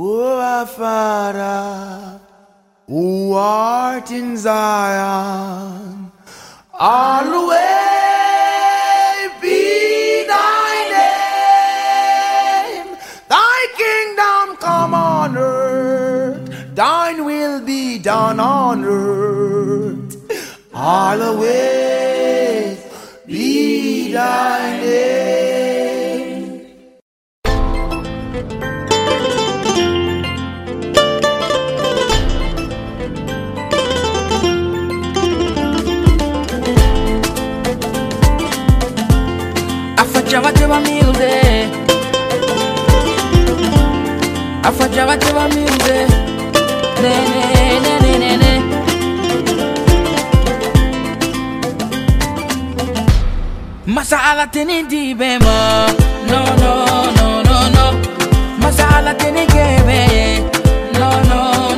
O Father, who art in Zion, always be thy name. Thy kingdom come on earth, thine will be done on earth. Always be thy name. Affacciava teva music Affacciava teva music Ne ne ne ne Masala teni di bema No no no no no. Masala teni gebe no no no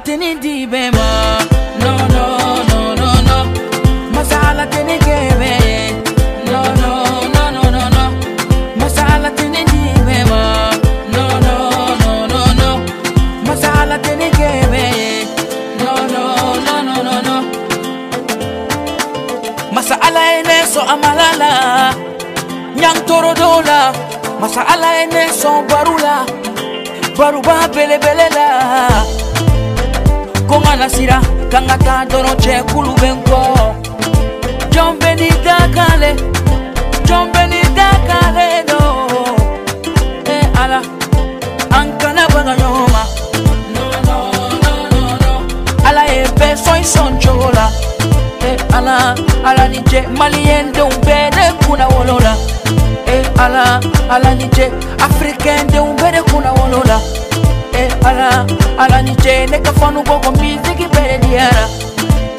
Masa ala teni fanu gogo music bede diara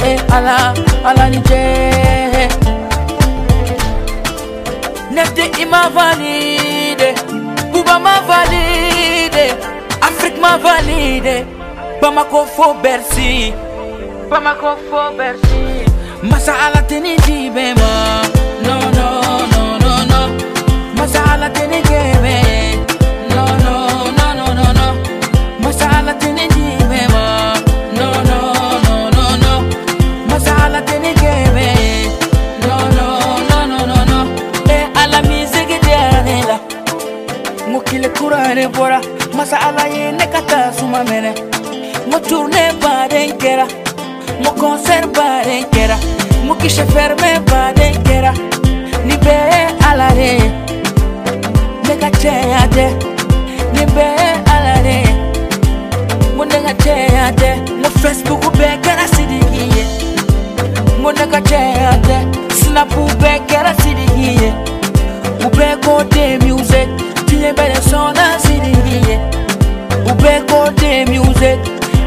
Eh ala ala ni je Nefte ima valide Buba ma valide Afrique ma valide. Bamako fo Bercy Bamako fo Bercy Masa ala teni di bema No no no no no. Masa ala teni gebe Mokile kurane bora Masa ala ye ne kata suma mene Mo tourne baden kera Mo concert baden kera Mo kishe ferme baden kera Ni be ala re Ne ka cheya de Ni be ala re Mo ne ka cheya de Mo Facebook be kera sidigiye Mo ne ka cheya de Snap be kera sidigiye Ube kote music Tinye bere sona sidigiye Ube kote music.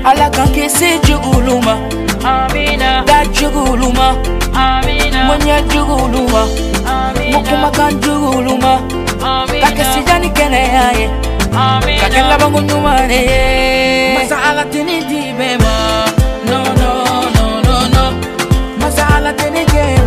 Ala kanke se juguluma. Amina. Da juguluma. Amina. Mwanya juguluma. Amina. Mukuma kan juguluma. Amina. Kake sijani kene yaye Amina. Kake labangu nyumane Masa ala tini di bema. No no no no no. Masa ala tini gebe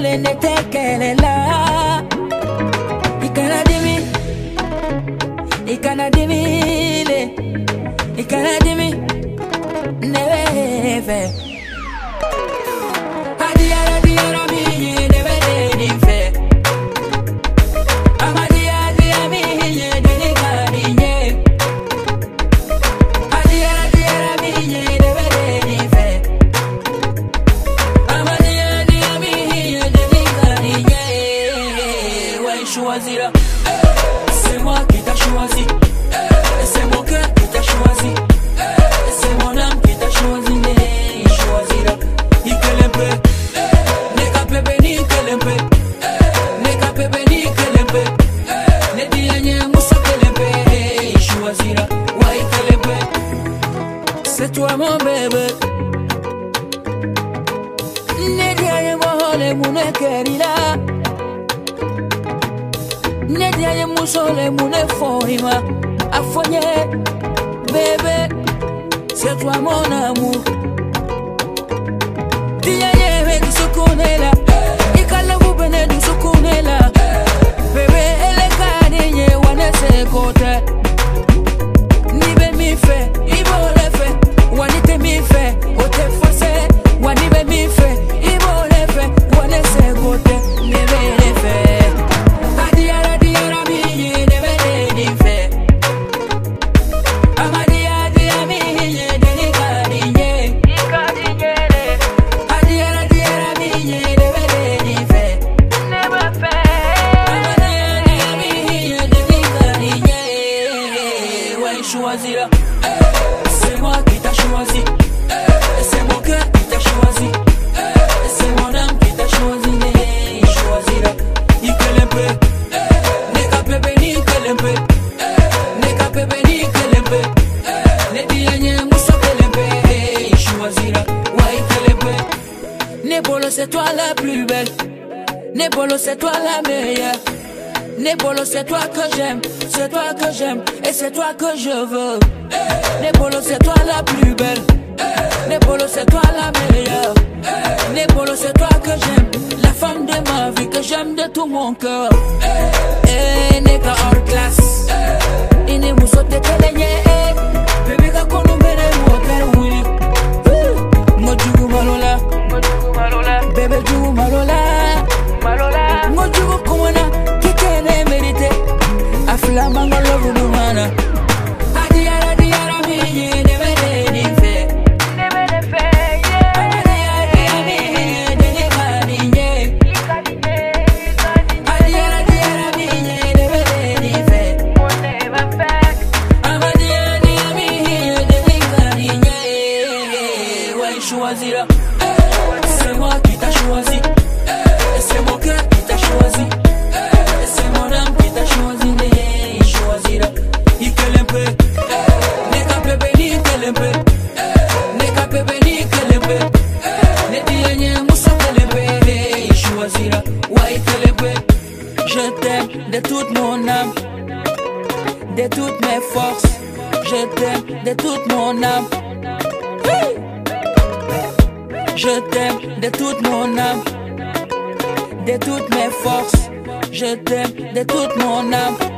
le n'était qu'elle est là. Ikanadimi, Ikanadimi, Ikanadimi, Neve. Adi, adi, adi, adi. mune foima afonye bebe se tu amona mu Nebolo c'est toi la plus belle. Nebolo c'est toi la meilleure. Nebolo c'est toi que j'aime C'est toi que j'aime Et c'est toi que je veux. Nebolo c'est toi la plus belle. Nebolo c'est toi la meilleure. Nebolo c'est toi que j'aime La femme de ma vie que j'aime de tout mon cœur. Eh, Hors classe. inimusotekelenye eh. bebekakonumbere muoteruwiri mojugu malola. Bebe jugu malola. Mojugu kumana kikene merite. Afilamangolobudumana Adiara, diyara miyini Je t'aime de toute mon âme. Je t'aime de toute mon âme. De toutes mes forces. Je t'aime de toute mon âme.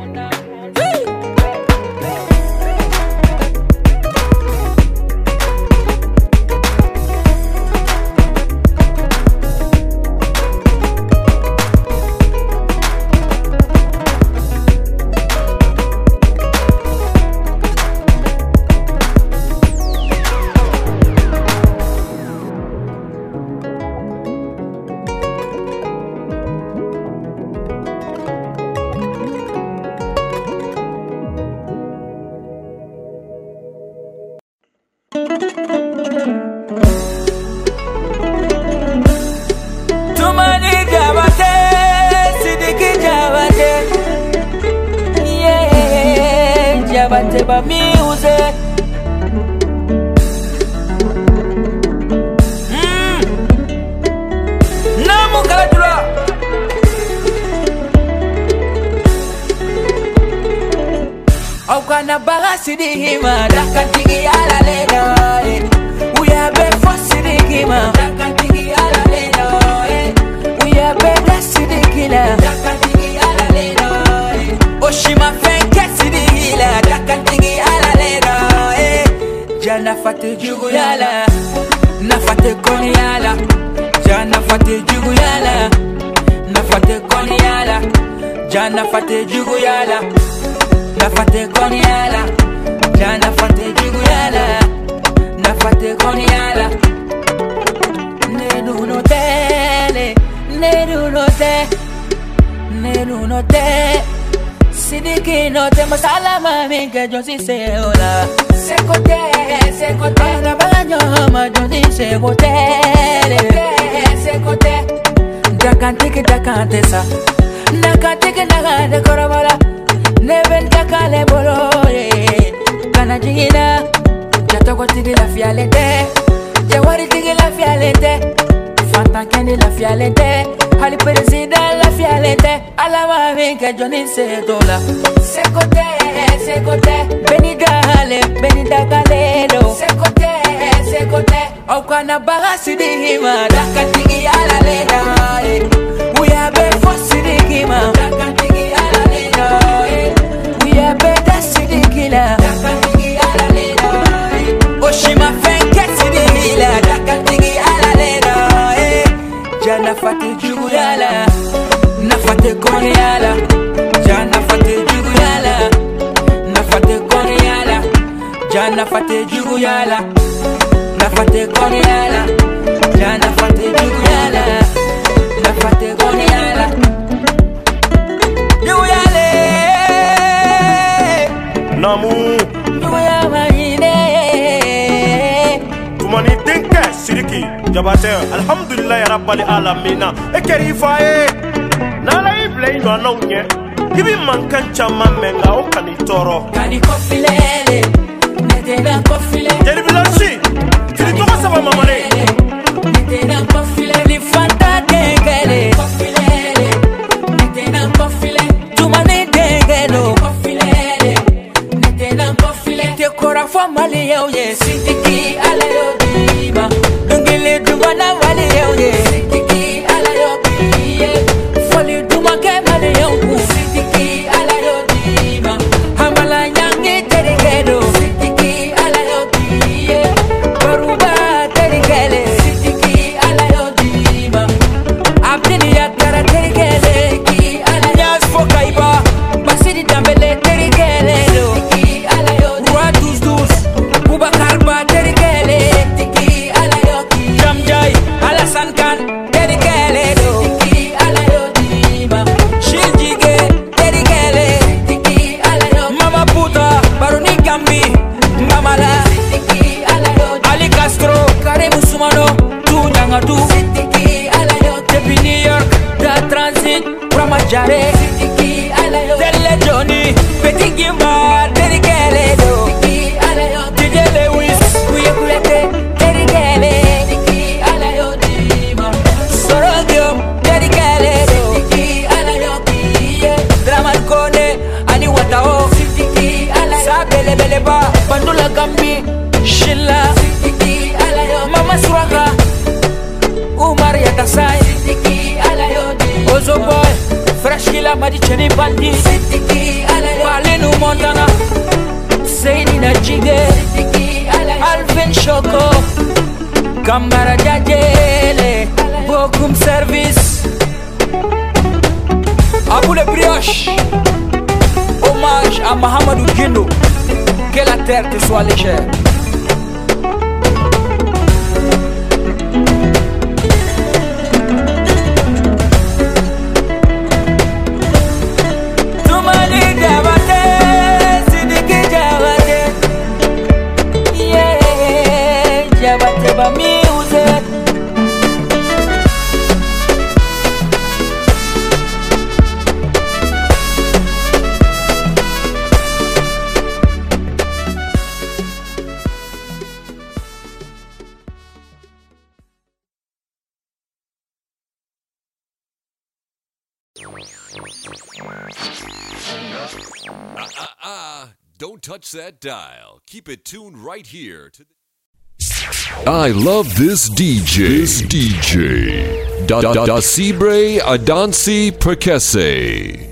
nafate jugu yala. Nafate kone yala. Ya nafate jugu yala. Nafate kone yala. Jugu yale. Namu. Jugu ya maine. Tumani denkɛ siriki jabatɛ alhamdulilahi rabali alamina. E kɛr'i fa ye n'ala y'i bila i ɲɔanaw ɲɛ i bi mankan caaman mɛn nka o kan'i tɔɔrɔ kani kɔfilɛle na kɔfilɛ jelibilasi tiri tɔgɔ saba mamare cheni bandi y'o balinu montana. Seini na jige Alvin Shoko. Kamara Jajele. Bokum Service. Aboule Brioche. Hommage à Mahamadou Guindo. Que la terre te soit légère that dial. Keep it tuned right here to the. I love this DJ. This DJ. Da da da Sibre Adansi Perkese.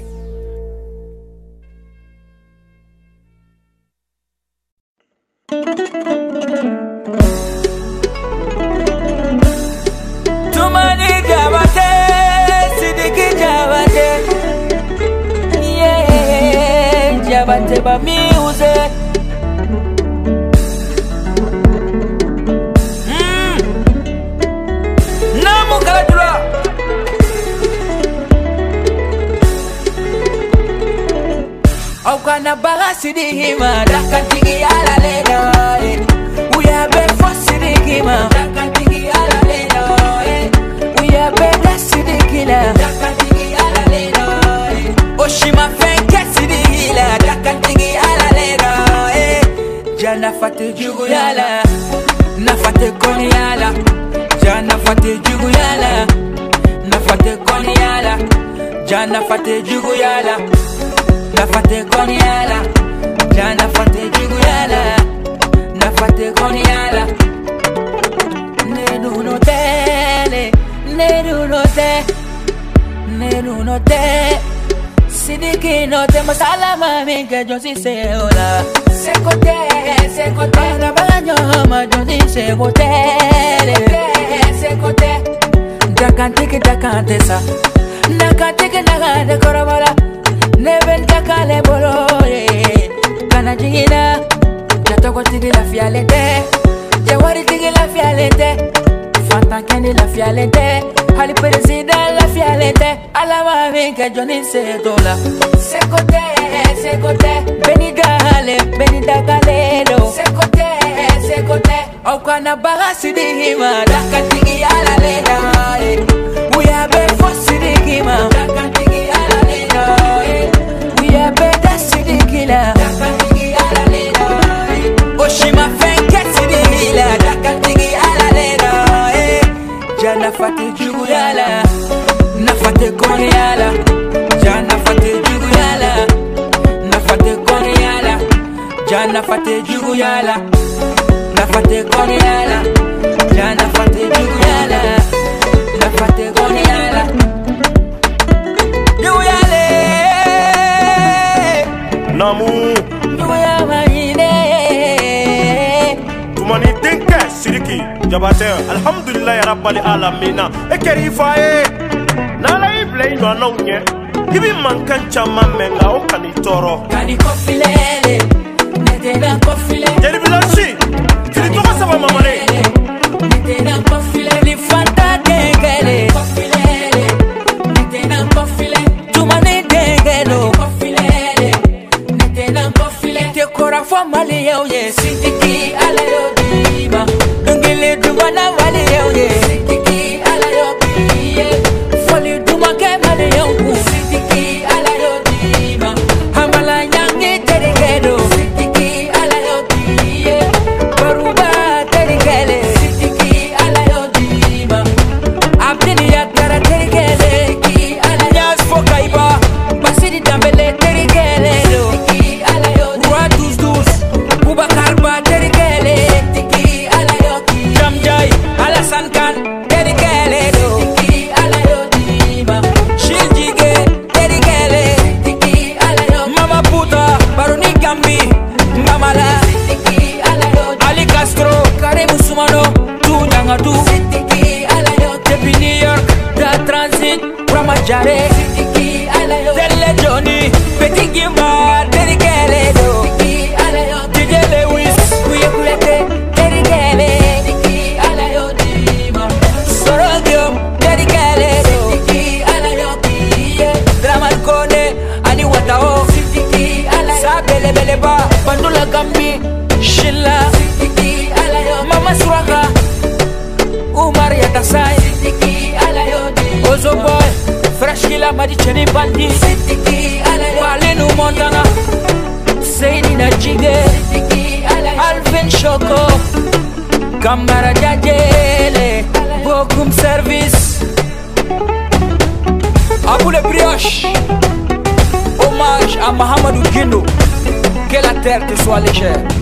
Tumani Jabate, Aukana baga sidihima Dakan tigi ala leda eh. Oshima fenke sidihila Dakan tigi ala leda eh. eh. Jana fate jugu Nafate koni yala. Jana fate Nafate koni yala. Na fate koni yala ja na fate jugu yala na fate koni yala Neru no te, Neru no te, Neru no te. Sidiki no te masala mami que yo sí sé hola. Se cote, se cote, la baño ma yo sí se cote, se cote. Dakante que dakante sa, nakante que Neventa kale bolore Kana jingina Jatoko tigi la fialete Jawari tigi la fialete Fanta kendi la Hali presida la fialete Alama vinka joni setola Sekote, sekote. Benigale, benidakaledo Sekote, sekote. Okwana baha sidihima Daka tigi ala leda Uyabe fo sidihima Daka tigi fati jugu yala, na fate koni yala. Yala, yala. Yala. Namu tumani denkɛ siriki jabatɛ alhamdulilayi rabali alamina. E kɛri i fa ye n'ala y'i bila i ɲɔanaw ɲɛ i bi mankan caaman mɛn nka o kan'i tɔɔrɔ kiri tɔgɔ saba mamare terre te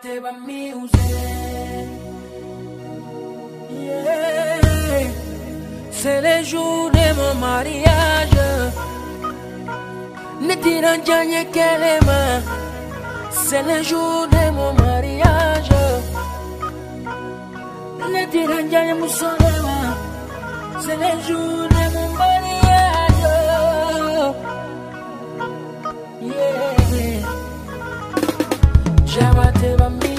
Activa Music. Yeah. C'est le jour de mon mariage. Ne tirant jamais que les mains. C'est le jour de mon mariage. Ne tirant jamais mon. C'est le jour de mon mariage. Yeah. Chama-te a me.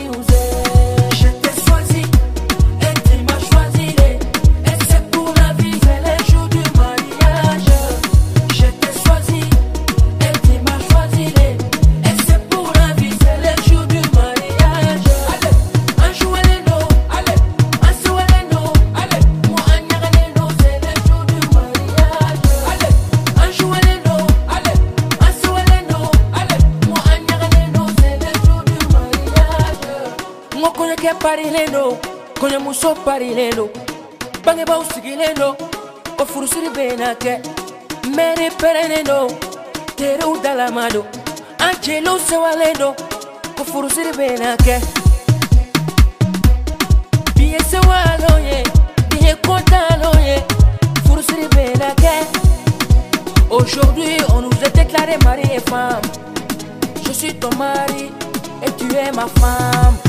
parilen kɔɲɔmuso parilen bangebaw sigilen o aujourd'hui on nous est déclaré mari et femme. Je suis ton mari et tu es ma femme.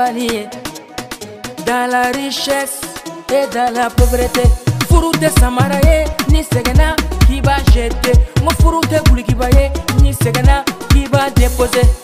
accompagner dans la richesse et dans la pauvreté furu tɛ samara ye ni sɛgɛnna k'i b'a jete. Mon ko furu tɛ gulikiba ni sɛgɛnna k'i b'a depose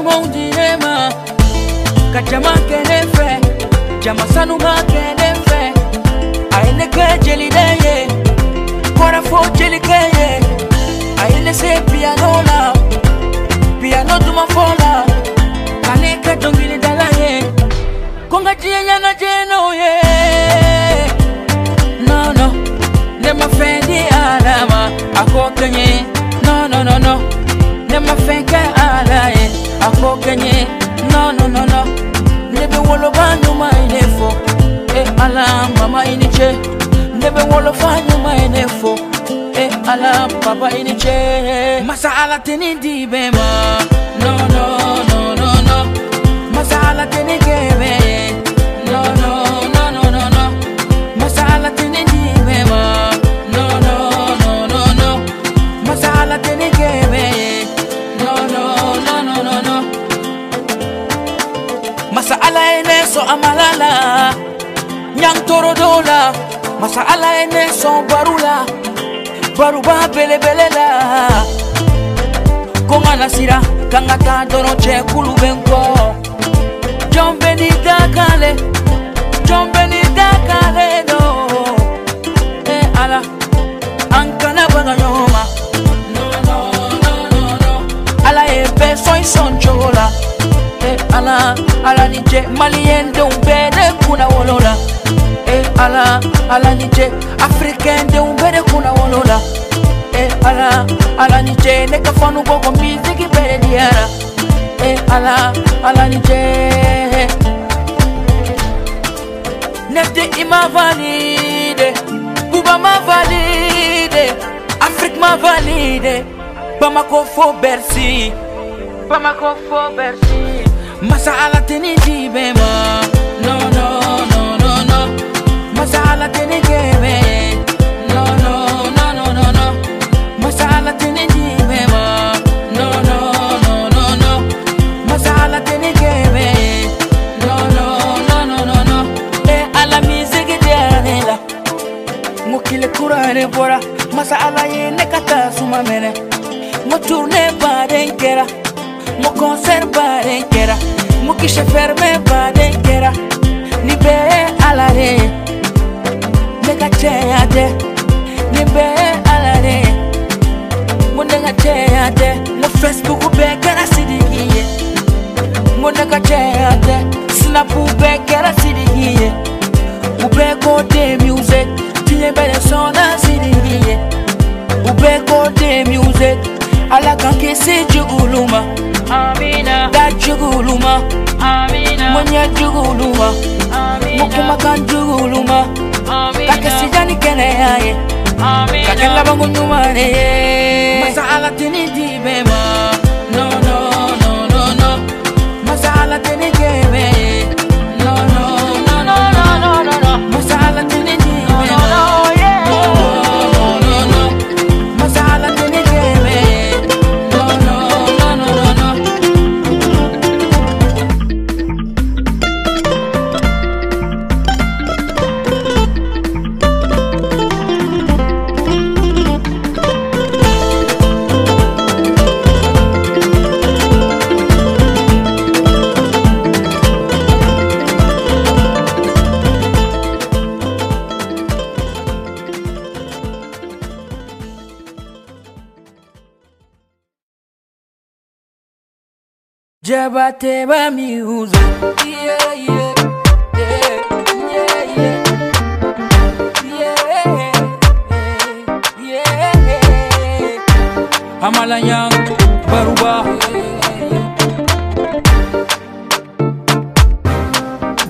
tungo udilema Kajama kenefe Jama sanuma kenefe Aile ke jelideye Kora fo jelikeye Aile se piano la. Piano duma fola. Kane ke tongili dalaye. Konga jie nyana jeno ye ne No no. Nema fendi alama. Ako kenye. No no no no. Nema fenke alaye. akpokenye nononono nebe wolo banyuma inefo. E ala mama iniche. Nebe wolo fanyuma inefo. E ala papa iniche. Masala tenindi bema. No. masala tenigebe no no. No no no masala tenindi so amalala. Nyantoro dola masa ala ene son barula. Baruba belebelela konga na sira kanga ta dɔrɔn cɛ kulu bɛ n kɔ jɔn bɛ ni dakale jɔn bɛ ni dakale dɔ e ala an kana baga ɲɔgɔn ala ye bɛɛ chola i sɔn cogo la ala ala ni je malien de un bede kuna wolola. E ala ala ni je africain de un bede kuna wolola. E ala ala ni je ne ka fanu go ko music bede diara. E ala ala ni je. Nefte ima valide Buba ma valide Afrique ma valide. Bamako fo Bercy Bamako fo Bercy Masalah tini di bema Alanyang Baruba.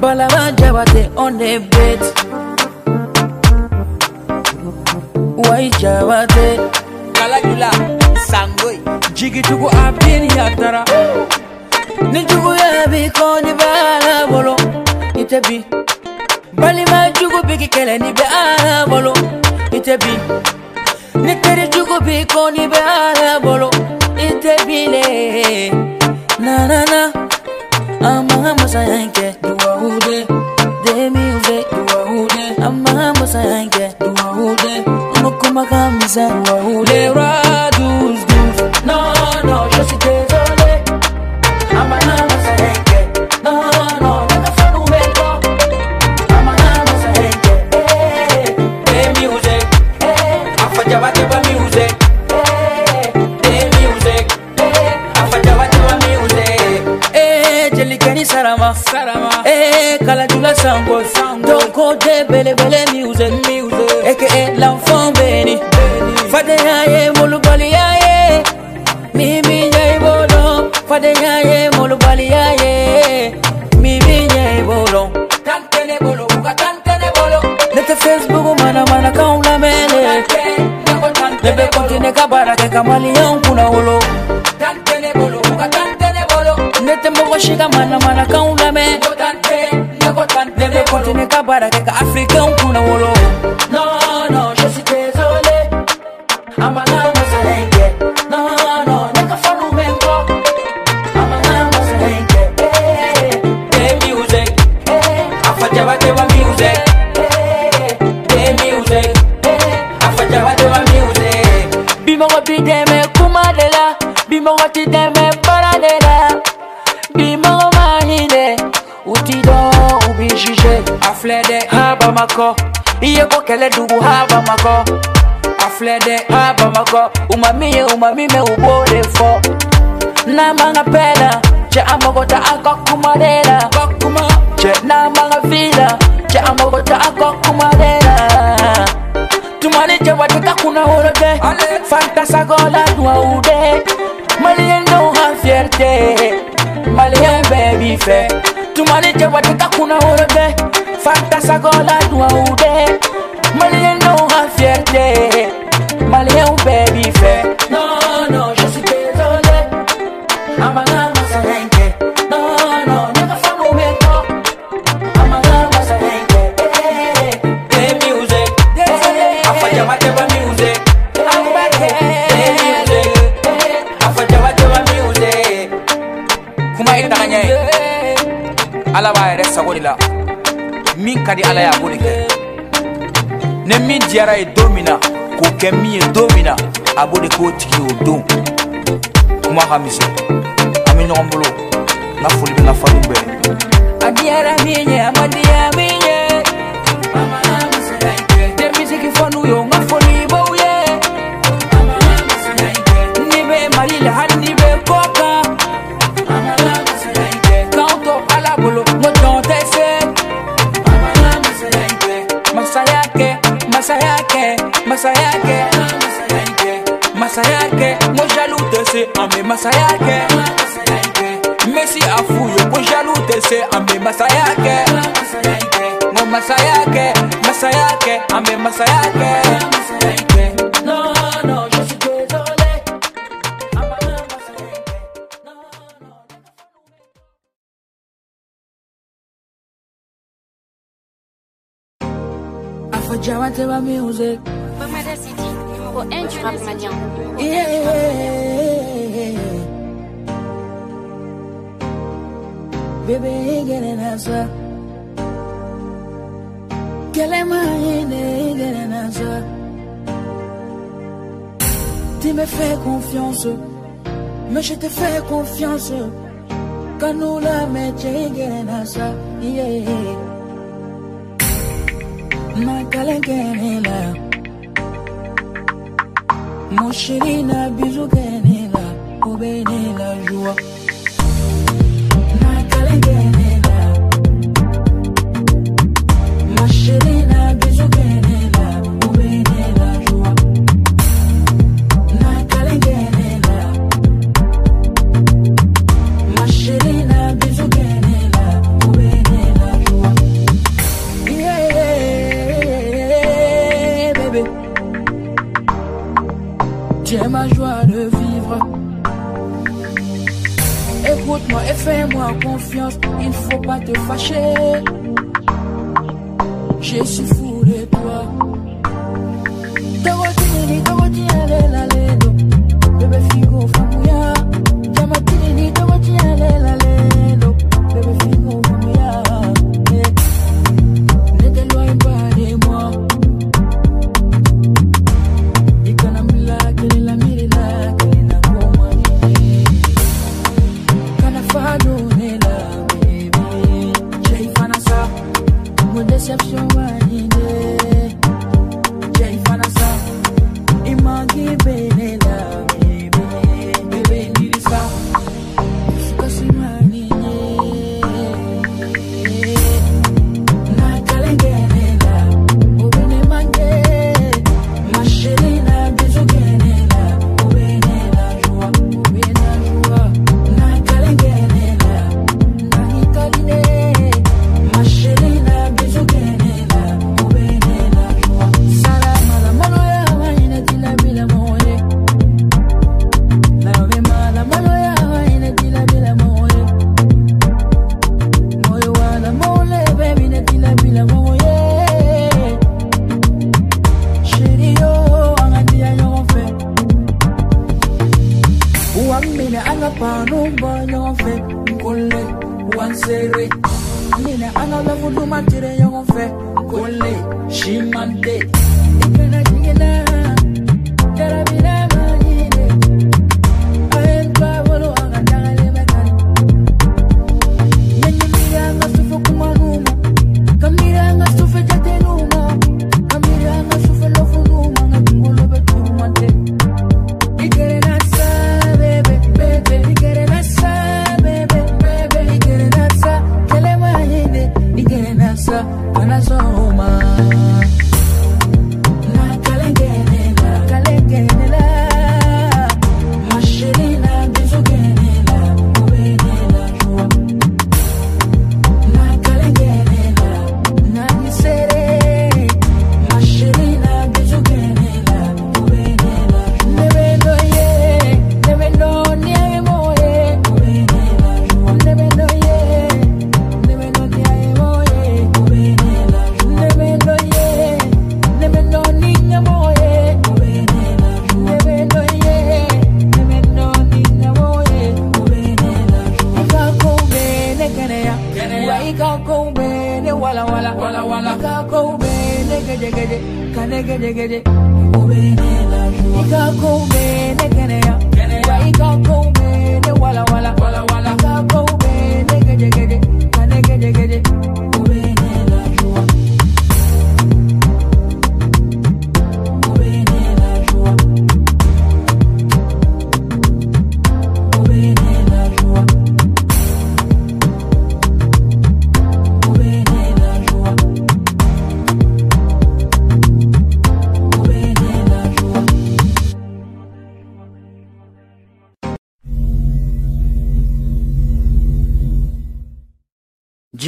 Balara Jabate on the bed. Why Jabate? Kalajula Sangoi. Jigi tuku abdini yatara Nijugu yabi koni bala bolo. Itebi. Balima jugu biki kele ni bala bolo. Itebi. Ni teri jugu bi ko ni bɛ ala bolo. I tɛ bi le na na na. Ka masaya in kɛ duwawu de demiw de duwawu de an man ka masaya in kɛ duwawu de an ka sarama, sarama, eh, kalajula sango, sango. Doko de bele bele music, music, aka l'enfant béni, fade yaye molubali yaye. Mimi nyai bolo, fade nyaye molo bali yaye. Mimi nyai bolo, tantene bolo, buka tantene bolo. Nete Facebook mana mana kaula mele. Nebe kontine kabara ke kamali yang kuna wolo. Tantene bolo, koshika mana mana kaungame Leve kontine kabara keka Afrika unkuna wolo. No, no, je suis désolé. Amana no se henge No, no, neka fanu mengo Amana no se henge Hey, music. Afaja wate wa music. Hey, music. Afaja wate wa music. Bimongo bideme kumalela Bimongo tideme minjije aflede habamako iye kokele dugu habamako aflede habamako umamiye umamime ubore fo. Namanga pela je amagota akokumarela kokuma. Na manga vila je amagota akokumarela tumane je watuka kuna horoge fantasagola nuwa ude. Malien don ha fierté malien baby fe. Fɛ. Tumani jaba tɛ ka kunna wolo dɛ. Fantasago la duwawu dɛ. Maliyɛn denw ka fierté. Bɛɛ b'i fɛ. non, non, je suis désolé. Ala b'a yɛrɛ sago de la. Min ka di Ala ye a b'o de kɛ. Ni min diyara ye don min na, k'o kɛ min ye don min na, a b'o de k'o tigi o don. Kuma ka misɛn. An bɛ ɲɔgɔn bolo. N ka foli bɛ n bɛɛ. A diyara min ye, a ma diya min jaloux tɛ se, an bɛ masaya kɛ. Amalama Salenke. N ko masaya kɛ, masaya kɛ, an bɛ masaya kɛ. Amalama Salenke. Non, non, je suis fanu mengo. Afajaba music. numéro 1. Bébé, Tu me fais confiance, mais je te fais confiance. Quand nous la mettons, gele Mon chéri n'a là, la joie. Pas te fâcher. Je suis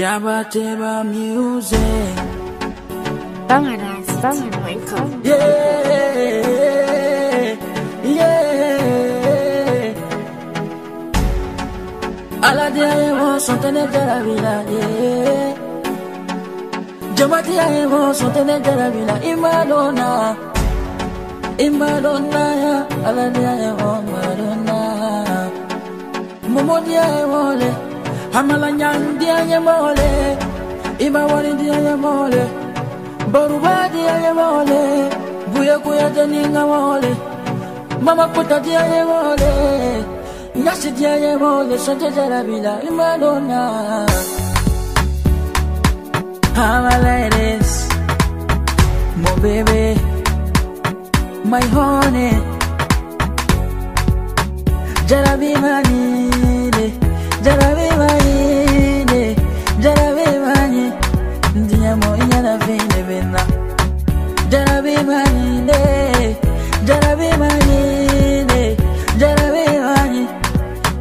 Jabateba music. Bangladesh, Bangladesh. Yeah, yeah. Alade ayemo sontene de la vida, yeah. Jamati ayemo sontene de la vida, imadona, imadona ya. Alade ayemo madonna, momodi ayemo le, hamala nyandi ayemo le, imawani di ayemo le. Barubadi aye mole, buya kuya janinga mole, mama kuta di aye mole, nyasi di aye mole, sante jara bila imadona. I'm a ladies, my baby, my honey, jarabi manine, jarabe bayine jarabe banye ndinyamo inyarabine bena jarabe bayine jarabe bayine jarabe banye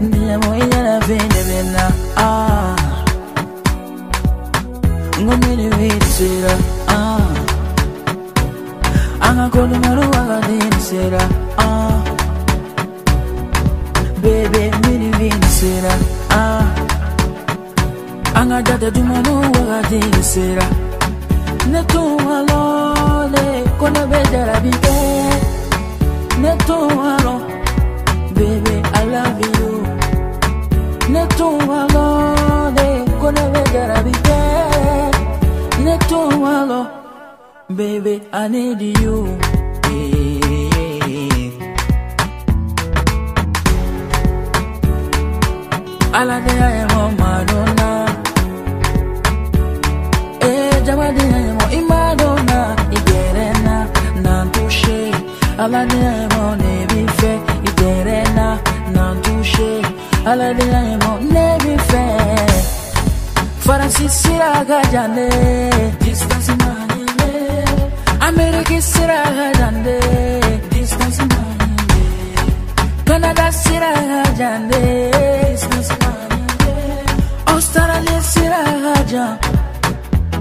ndinyamo inyarabine bena ah ngomene witsira ah angakholumalo wakadinisira ah. Bebe mini vinisira anga dada dumanu wagadi sera ne tun wa lọle ko ne bẹ jarabi kẹ ne tun wa lọ bebe i love you ne tun wa lọle ko ne bẹ jarabi kẹ ne i need you. Yeah. Alade ayemo madonna Nebife Faransi siraga jande Distance manile Amerika siraga jande Distance manile Canada siraga jande Distance manile Australia siraga jande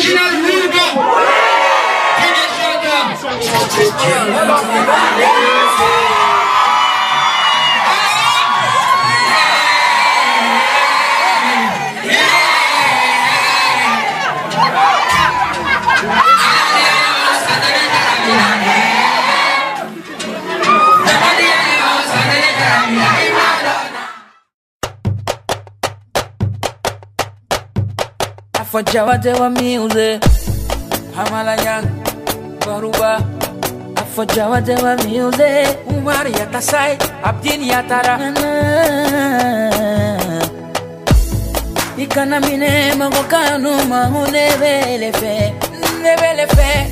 desera i sen da n sen kan i Afajawate wa music Hamalaya Baruba. Afajawate wa music Umar yatasai Abdin yatara Ikana mine magokanu mahunebele fe Nebele fe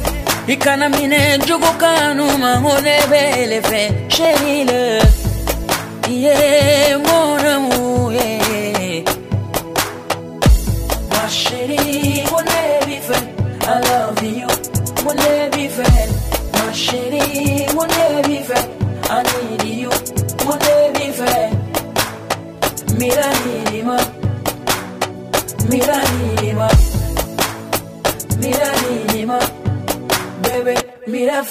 Ikana mine jugokanu mahunebele fe Sherile Yeah, mon Baby friend, I love you, mon baby friend. My I need you, mon baby friend. Mira nilima, mira nilima, baby. Mira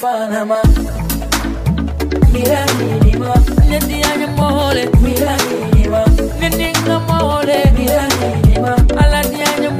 nilima, nendi anya mole, mira mole, mira ala di mole, mira mira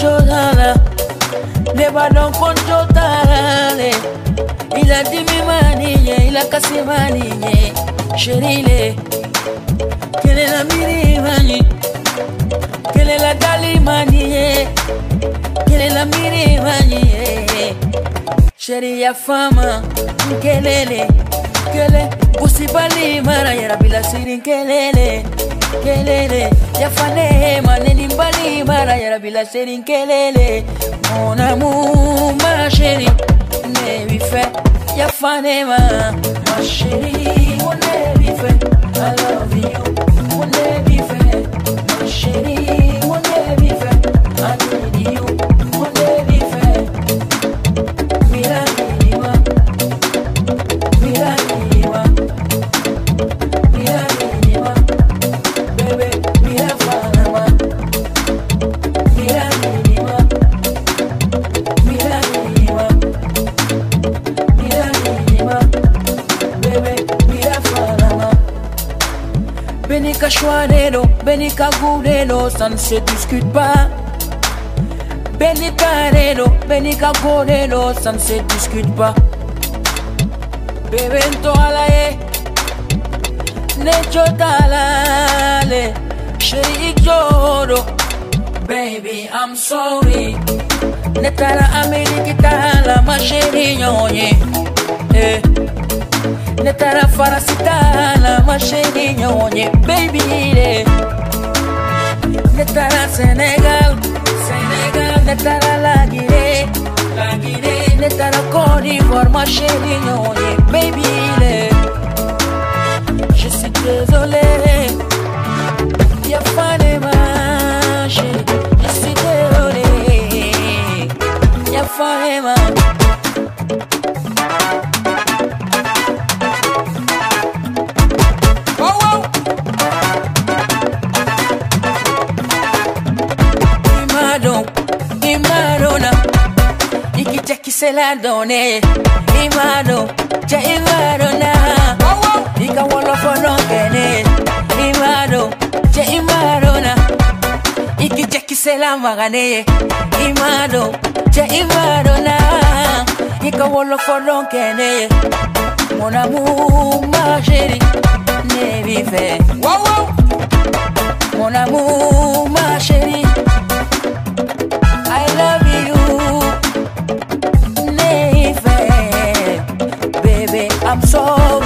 Jordan Never don't control tale Ila dimi mani ye, ila kasi mani ye Sherile Kele la miri mani Kele la dali mani ye Kele la miri mani ye Sheri ya fama Mkelele Kele Kusibali mara ya rabila siri nkelele kelele, ya fane maneni mbali mara ya bila siri kelele. Mon amour, ma chérie, ne lui fait, ya fane ma, chérie, mon ne I love you, Goudelo, ça ne se discute pas. Benika Reno, Benika Godelo, ça ne se discute pas. Bebento alaye, Necho talale, Sheri Joro. Baby, I'm sorry. Netara Ameriki tala, ma sheri nyonye. Eh. Netara farasitala, ma sheri nyonye. Baby, eh. Netara Senegal, Senegal, Netara la Guinée, la Guinée, Netara Côte d'Ivoire, ma chérie, nyonye, baby, le. Je suis désolé, y'a pas de marche, je suis désolé, y'a pas de marche. Se la doné. Imado, ja Imadona, Ika wolo fono kene. Imado, ja Imadona, Ikiteki se sela magane ye imado che imado na ika wolo fodon kene ye mon amour ma chérie ne vive wow wow mon amour ma chérie I love you baby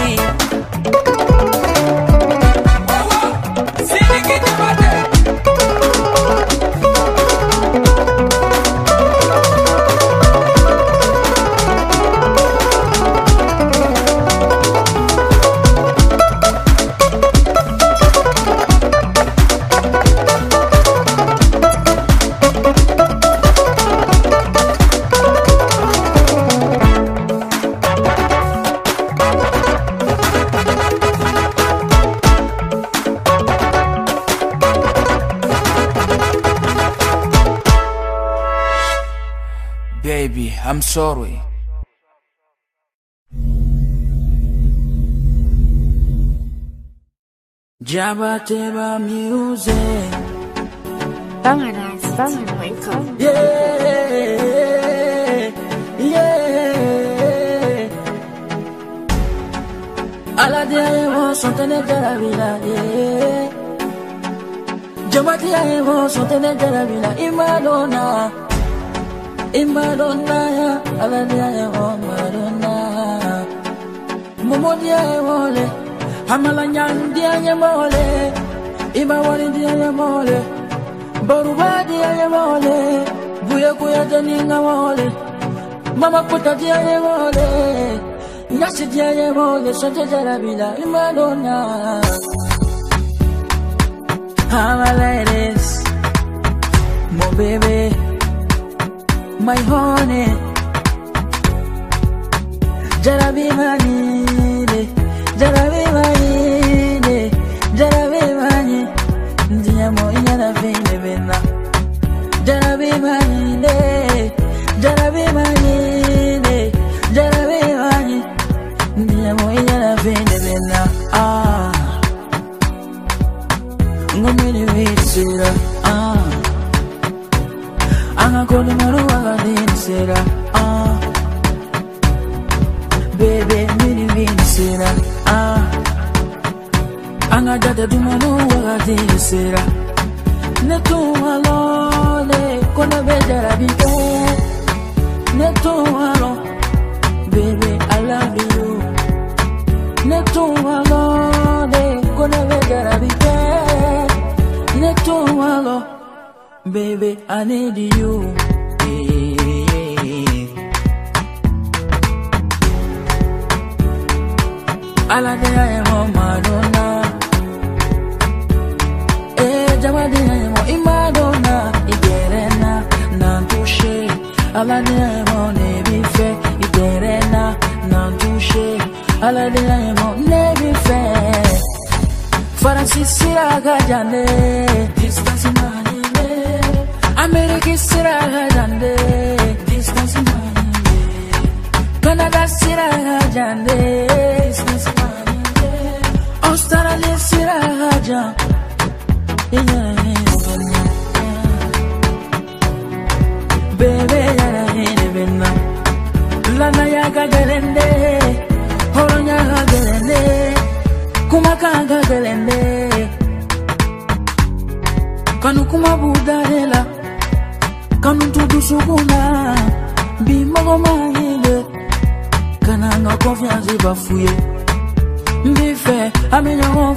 I'm sorry Baby, I'm sorry. Jabba Teba music. Banganas, bangan welcome. Yeah, yeah. Ala dia evo sontene de la vida, yeah. Jabba dia evo sontene de la vida, imadona. Imadona, ya. ala dia evo madonna. Momo dia evo le, hamala nyan dia evo le. Ima wani dia evo le. Baruba dia evo le. Buya kuya wole. Mama kuta dia evo le. Nyasi dia evo le. Sote jara bila imadona. How my ladies, my baby, my honey. Jarabi manine, jarabi duma no waga de sera ne to alo le be dara ke ne to alo baby i love you. Ne to alo le kono be dara ke ne to alo baby i need you. All I did, I am oh, my own. ewedinemo imadona idere na na ntụshe aladinemo na-ebife idere na na ntụshe aladinemo na-ebife faransisira agajane distance manene amerikisira agajane distance manene kanada sira agajane distance manene australia sira agajane Bebe yara hene benna Lana amenyongo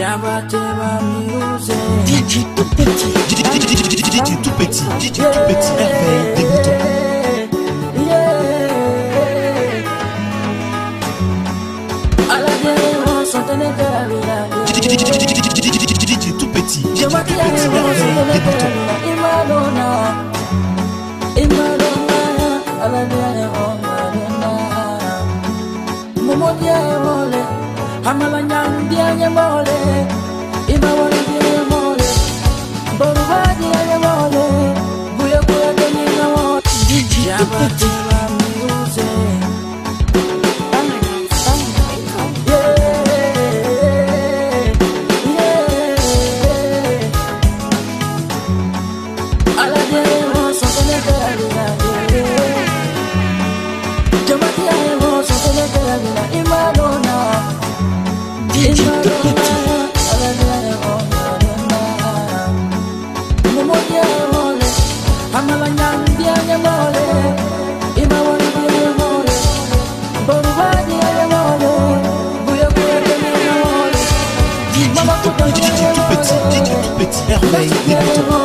Java te va music. DJ tout petit, DJ tout petit, DJ tout petit, réveille, dégoûtant. DJ tout petit, DJ tout petit, réveille, dégoûtant. Momo dia mole amala nyambia nyemole imawole nyemole borubaji nyemole buye kuya nyemole jabati 每一分钟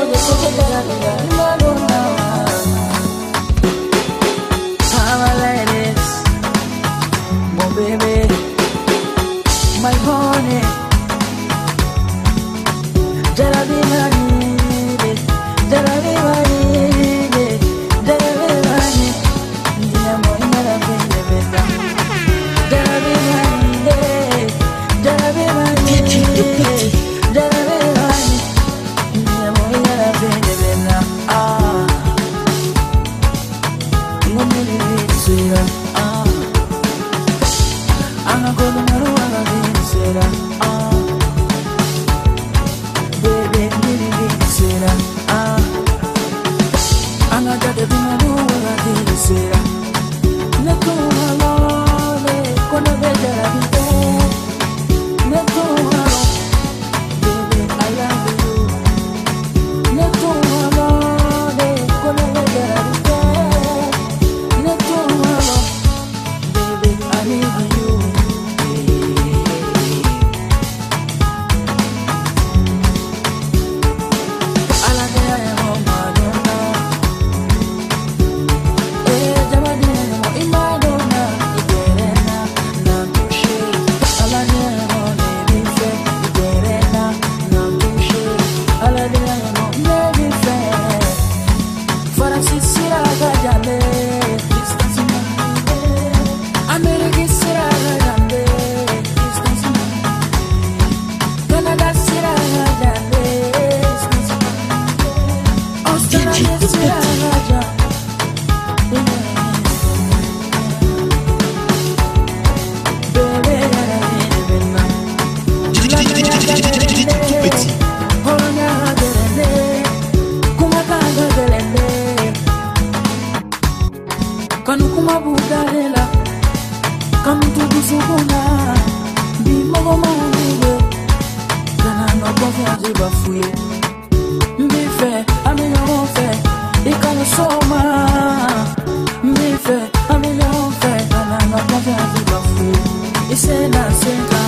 senka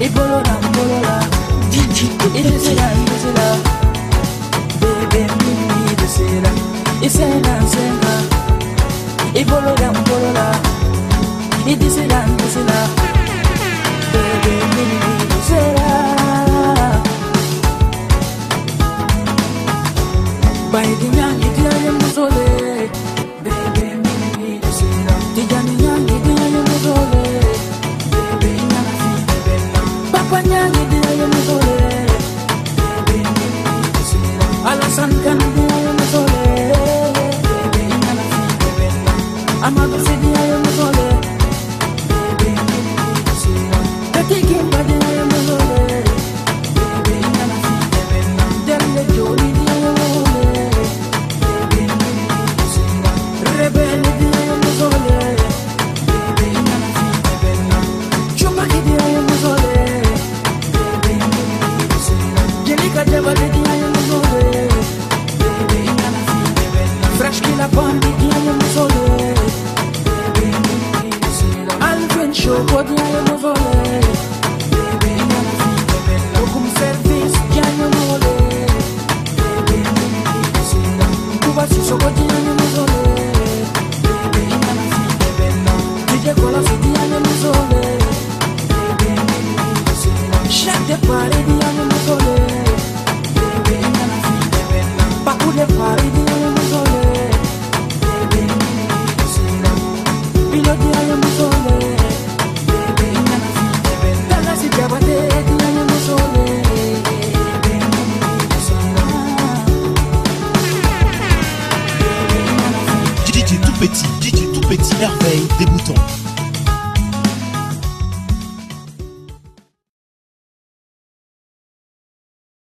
Ibolola, Ibolola Idesela, Idesela Bebe mimi Idesela Isena, Senka Ibolola, Ibolola Idesela, Idesela